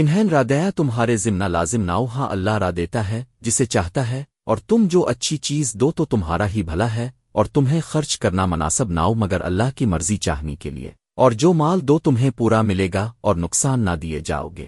انہیں رادیا تمہارے ذمہ لازم ناؤ ہاں اللہ را دیتا ہے، جسے چاہتا ہے، اور تم جو اچھی چیز دو تو تمہارا ہی بھلا ہے، اور تمہیں خرچ کرنا مناسب ناؤ، مگر اللہ کی مرضی چاہنے کے لیے۔ اور جو مال دو تمہیں پورا ملے گا، اور نقصان نہ دیے جاؤ گے۔